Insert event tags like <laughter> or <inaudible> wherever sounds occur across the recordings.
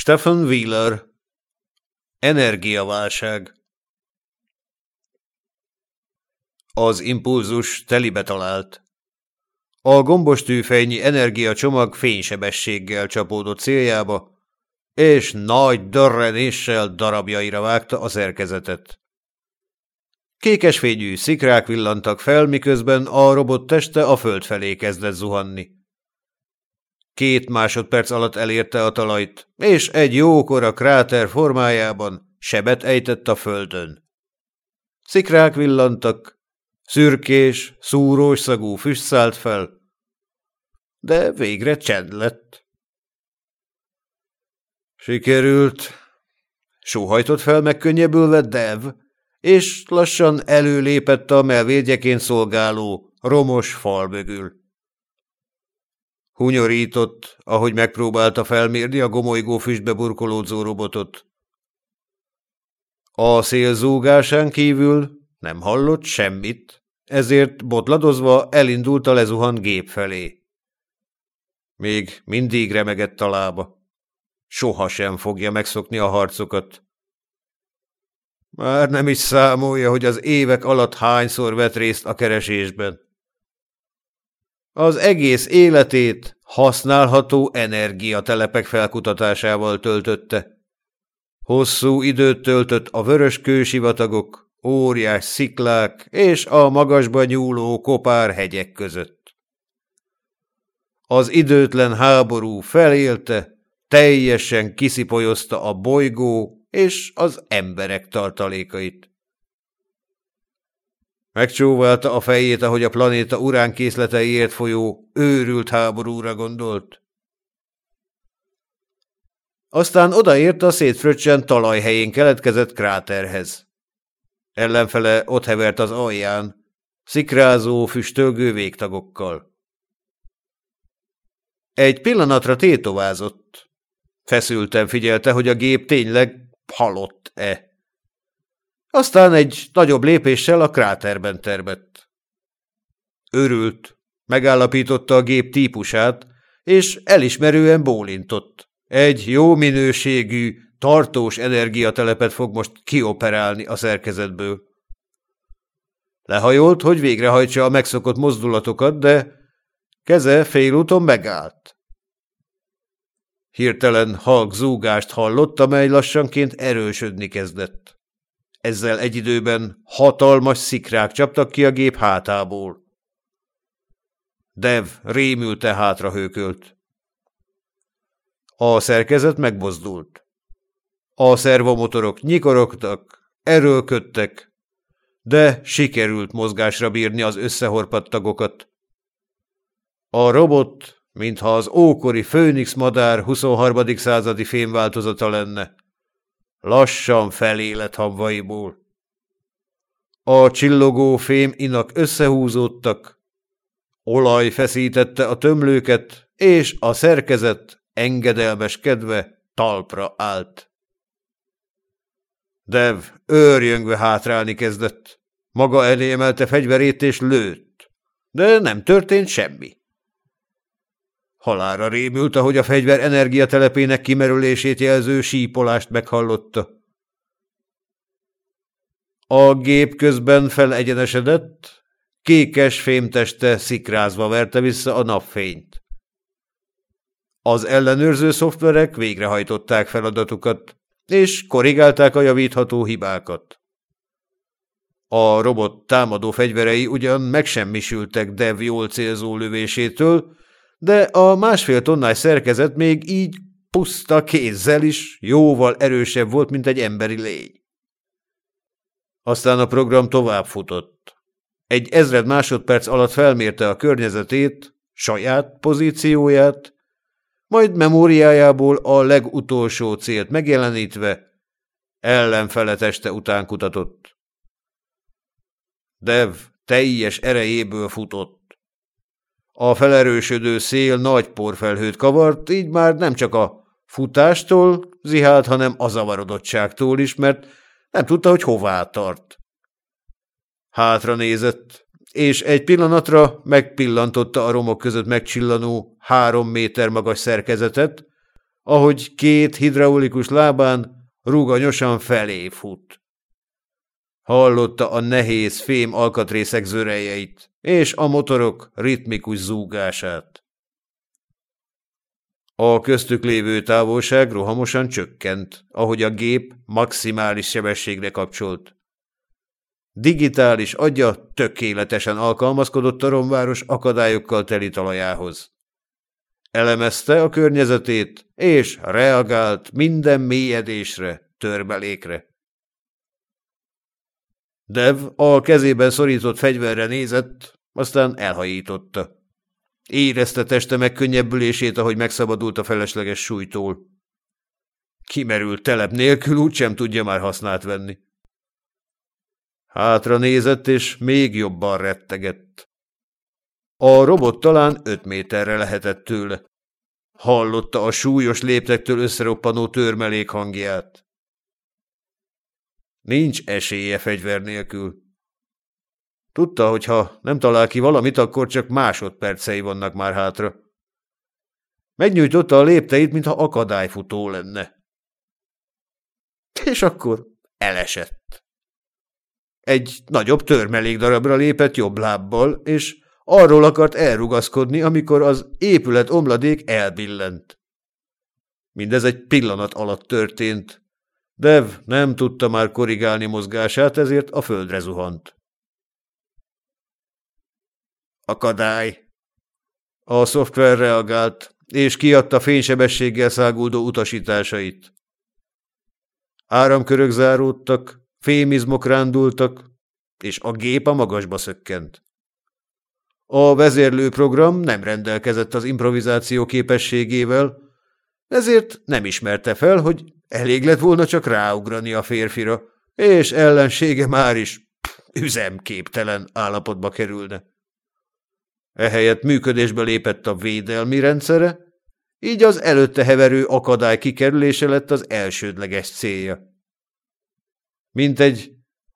Stephen Wheeler Energiaválság Az impulzus telibe talált. A gombos tűfejnyi energiacsomag fénysebességgel csapódott céljába, és nagy dörrenéssel darabjaira vágta a szerkezetet. Kékesfényű szikrák villantak fel, miközben a robot teste a föld felé kezdett zuhanni. Két másodperc alatt elérte a talajt, és egy jókora kráter formájában sebet ejtett a földön. Szikrák villantak, szürkés, szúrós szagú füst szállt fel, de végre csend lett. Sikerült, sóhajtott fel megkönnyebbülve Dev, és lassan előlépett a melvédjeként szolgáló, romos fal mögül. Hunyorított, ahogy megpróbálta felmérni a gomolygó füstbe burkolódzó robotot. A szél zúgásán kívül nem hallott semmit, ezért botladozva elindult a lezuhant gép felé. Még mindig remegett a lába. Soha sem fogja megszokni a harcokat. Már nem is számolja, hogy az évek alatt hányszor vett részt a keresésben. Az egész életét használható energiatelepek felkutatásával töltötte. Hosszú időt töltött a vörös kősivatagok, óriás sziklák és a magasba nyúló kopár hegyek között. Az időtlen háború felélte, teljesen kiszipolyozta a bolygó és az emberek tartalékait. Megcsóválta a fejét, ahogy a planéta uránkészleteiért folyó őrült háborúra gondolt. Aztán odaért a szétfröccsen talajhelyén keletkezett kráterhez. Ellenfele ott hevert az alján, szikrázó, füstölgő végtagokkal. Egy pillanatra tétovázott. Feszülten figyelte, hogy a gép tényleg halott-e. Aztán egy nagyobb lépéssel a kráterben termett. Örült, megállapította a gép típusát, és elismerően bólintott. Egy jó minőségű, tartós energiatelepet fog most kioperálni a szerkezetből. Lehajolt, hogy végrehajtsa a megszokott mozdulatokat, de keze félúton megállt. Hirtelen halk zúgást hallott, amely lassanként erősödni kezdett. Ezzel egy időben hatalmas szikrák csaptak ki a gép hátából. Dev rémülte hátra hőkölt. A szerkezet megbozdult. A szervomotorok nyikorogtak, erőlködtek, de sikerült mozgásra bírni az összehorpadt tagokat. A robot, mintha az ókori főnix madár 23. századi fémváltozata lenne. Lassan felélet habvaiból. A csillogó fém inak összehúzódtak, olaj feszítette a tömlőket, és a szerkezet engedelmeskedve talpra állt. Dev őrjöngve hátrálni kezdett. Maga elé emelte fegyverét és lőtt, de nem történt semmi. Halára rémült, ahogy a fegyver energiatelepének kimerülését jelző sípolást meghallotta. A gép közben felegyenesedett, kékes fémteste szikrázva verte vissza a napfényt. Az ellenőrző szoftverek végrehajtották feladatukat, és korrigálták a javítható hibákat. A robot támadó fegyverei ugyan megsemmisültek Dev jól célzó lövésétől, de a másfél tonnás szerkezet még így puszta kézzel is jóval erősebb volt, mint egy emberi lény. Aztán a program tovább futott. Egy ezred másodperc alatt felmérte a környezetét, saját pozícióját, majd memóriájából a legutolsó célt megjelenítve ellenfele teste után kutatott. Dev teljes erejéből futott. A felerősödő szél nagy porfelhőt kavart, így már nem csak a futástól zihált, hanem a zavarodottságtól is, mert nem tudta, hogy hová tart. Hátra nézett, és egy pillanatra megpillantotta a romok között megcsillanó három méter magas szerkezetet, ahogy két hidraulikus lábán ruganyosan felé fut. Hallotta a nehéz fém alkatrészek zörejeit, és a motorok ritmikus zúgását. A köztük lévő távolság rohamosan csökkent, ahogy a gép maximális sebességre kapcsolt. Digitális agya tökéletesen alkalmazkodott a romváros akadályokkal teli talajához. Elemezte a környezetét, és reagált minden mélyedésre, törbelékre. Dev a kezében szorított fegyverre nézett, aztán elhajította. Érezte teste megkönnyebbülését, ahogy megszabadult a felesleges súlytól. Kimerült telep nélkül úgysem tudja már hasznát venni. Hátra nézett, és még jobban rettegett. A robot talán öt méterre lehetett tőle. Hallotta a súlyos léptektől összeroppanó törmelék hangját. Nincs esélye fegyver nélkül. Tudta, hogy ha nem talál ki valamit, akkor csak másodpercei vannak már hátra. Megnyújtotta a lépteit, mintha akadályfutó lenne. És akkor elesett. Egy nagyobb darabra lépett jobb lábbal, és arról akart elrugaszkodni, amikor az épület omladék elbillent. Mindez egy pillanat alatt történt. Dev nem tudta már korrigálni mozgását, ezért a földre zuhant. Akadály. A szoftver reagált, és kiadta fénysebességgel száguldó utasításait. Áramkörök záródtak, fémizmok rándultak, és a gép a magasba szökkent. A vezérlőprogram nem rendelkezett az improvizáció képességével, ezért nem ismerte fel, hogy elég lett volna csak ráugrani a férfira, és ellensége már is üzemképtelen állapotba kerülne. Ehelyett működésbe lépett a védelmi rendszere, így az előtte heverő akadály kikerülése lett az elsődleges célja. Mint egy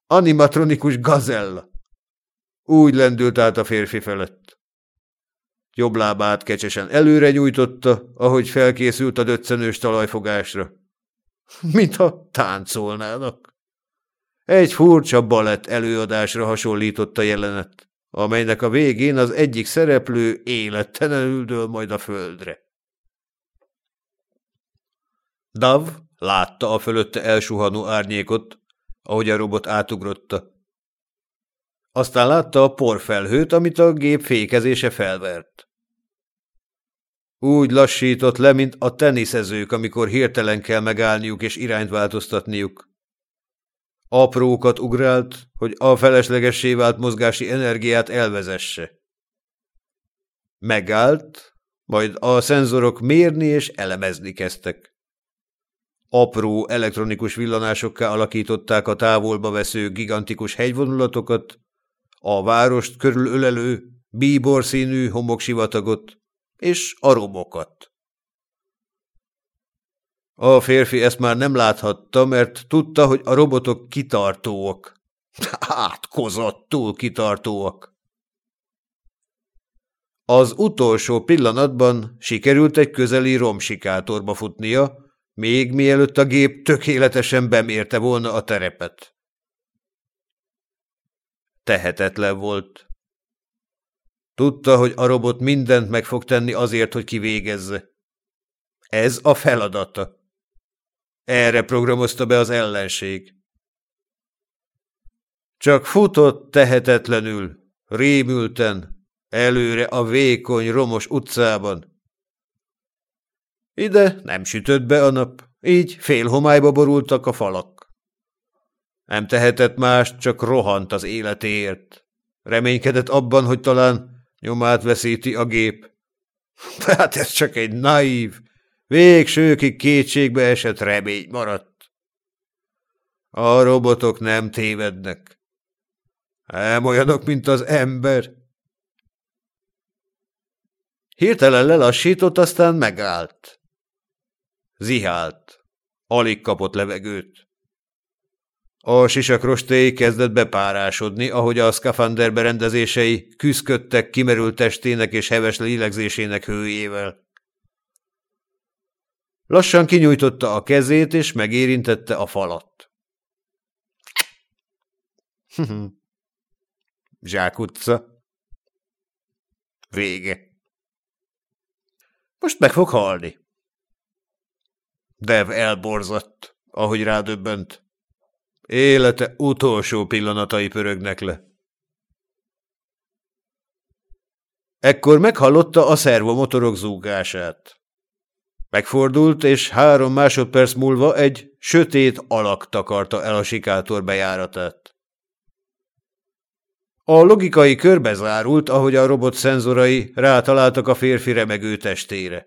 animatronikus gazella. Úgy lendült át a férfi felett. Jobb lábát kecsesen előre nyújtotta, ahogy felkészült a döccenős talajfogásra. Mintha táncolnának. Egy furcsa balett előadásra hasonlított a jelenet amelynek a végén az egyik szereplő élettelenül dől majd a földre. Dav látta a fölötte elsuhanó árnyékot, ahogy a robot átugrotta. Aztán látta a porfelhőt, amit a gép fékezése felvert. Úgy lassított le, mint a teniszezők, amikor hirtelen kell megállniuk és irányt változtatniuk. Aprókat ugrált, hogy a feleslegessé vált mozgási energiát elvezesse. Megállt, majd a szenzorok mérni és elemezni kezdtek. Apró elektronikus villanásokká alakították a távolba vesző gigantikus hegyvonulatokat, a várost körülölelő, bíbor színű homoksivatagot és a robokat. A férfi ezt már nem láthatta, mert tudta, hogy a robotok kitartóak. <laughs> Átkozottul kitartóak. Az utolsó pillanatban sikerült egy közeli romsikátorba futnia, még mielőtt a gép tökéletesen bemérte volna a terepet. Tehetetlen volt. Tudta, hogy a robot mindent meg fog tenni azért, hogy kivégezze. Ez a feladata. Erre programozta be az ellenség. Csak futott tehetetlenül, rémülten, előre a vékony, romos utcában. Ide nem sütött be a nap, így fél homályba borultak a falak. Nem tehetett más, csak rohant az életéért. Reménykedett abban, hogy talán nyomát veszíti a gép. Tehát ez csak egy naív, Végsőkig kétségbe esett remény maradt. A robotok nem tévednek. Nem olyanok, mint az ember. Hirtelen lelassított, aztán megállt. Zihált. Alig kapott levegőt. A sisakrostéi kezdett bepárásodni, ahogy a szkafander berendezései küzdködtek kimerült testének és heves lélegzésének hőjével. Lassan kinyújtotta a kezét, és megérintette a falat. <laughs> Zsákutca. Vége. Most meg fog halni. Dev elborzadt, ahogy rádöbbent. Élete utolsó pillanatai pörögnek le. Ekkor meghallotta a szervomotorok zúgását. Megfordult, és három másodperc múlva egy sötét alak takarta el a sikátor bejáratát. A logikai körbe zárult, ahogy a robot szenzorai rátaláltak a férfi remegő testére.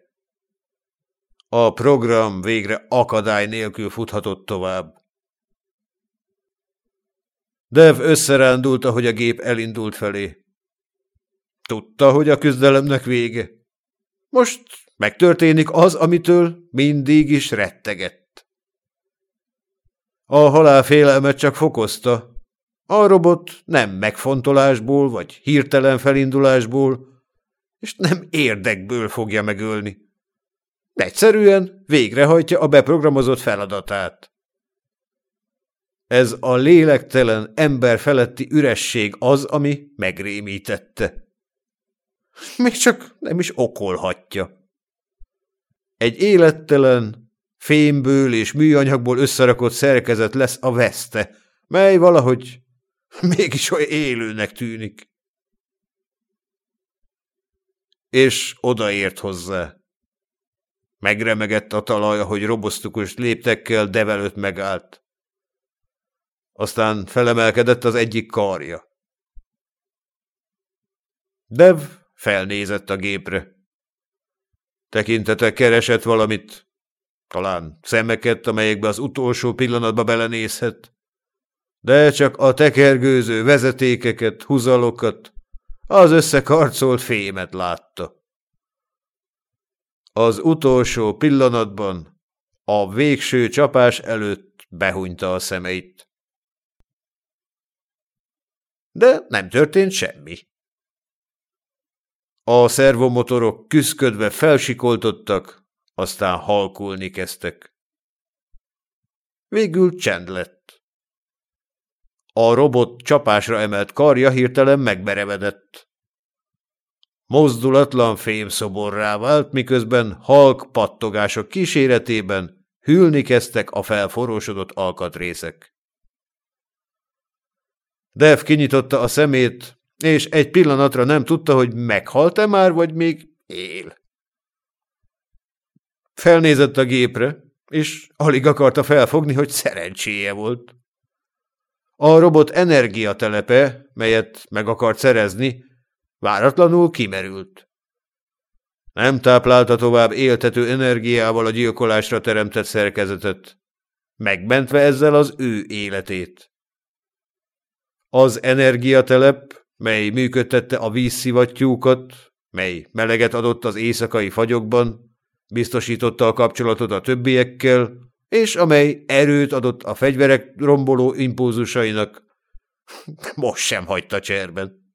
A program végre akadály nélkül futhatott tovább. Dev összerándult, ahogy a gép elindult felé. Tudta, hogy a küzdelemnek vége. Most megtörténik az, amitől mindig is rettegett. A halál félelmet csak fokozta. A robot nem megfontolásból vagy hirtelen felindulásból, és nem érdekből fogja megölni. Egyszerűen végrehajtja a beprogramozott feladatát. Ez a lélektelen ember feletti üresség az, ami megrémítette. Még csak nem is okolhatja. Egy élettelen, fémből és műanyagból összerakott szerkezet lesz a veszte, mely valahogy mégis olyan élőnek tűnik. És odaért hozzá. Megremegett a talaj, ahogy robosztukus léptekkel develőt megállt. Aztán felemelkedett az egyik karja. Dev felnézett a gépre. Tekintete keresett valamit, talán szemeket, amelyekbe az utolsó pillanatba belenézhet, de csak a tekergőző vezetékeket, huzalokat, az összekarcolt fémet látta. Az utolsó pillanatban, a végső csapás előtt behunyta a szemeit. De nem történt semmi. A szervomotorok küszködve felsikoltottak, aztán halkulni kezdtek. Végül csend lett. A robot csapásra emelt karja hirtelen megberevedett. Mozdulatlan fémszoborrá vált, miközben halk pattogások kíséretében hűlni kezdtek a felforrósodott alkatrészek. Dev kinyitotta a szemét, és egy pillanatra nem tudta, hogy meghalt-e már, vagy még él. Felnézett a gépre, és alig akarta felfogni, hogy szerencséje volt. A robot energiatelepe, melyet meg akart szerezni, váratlanul kimerült. Nem táplálta tovább éltető energiával a gyilkolásra teremtett szerkezetet, megmentve ezzel az ő életét. Az energiatelep mely működtette a vízszivattyúkat, mely meleget adott az éjszakai fagyokban, biztosította a kapcsolatot a többiekkel, és amely erőt adott a fegyverek romboló impulzusainak, <laughs> most sem hagyta cserben.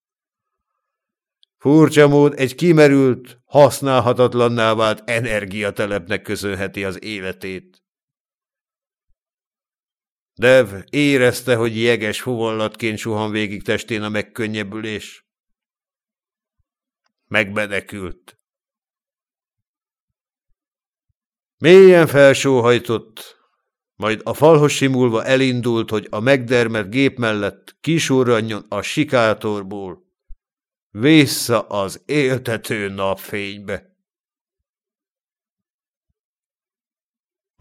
Furcsa mód egy kimerült, használhatatlanná vált energiatelepnek köszönheti az életét. Dev érezte, hogy jeges fuvallatként suhan végig testén a megkönnyebbülés. Megbenekült. Mélyen felsóhajtott, majd a falhoz simulva elindult, hogy a megdermet gép mellett kisurranjon a sikátorból, vissza az éltető napfénybe.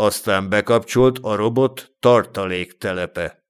Aztán bekapcsolt a robot tartaléktelepe.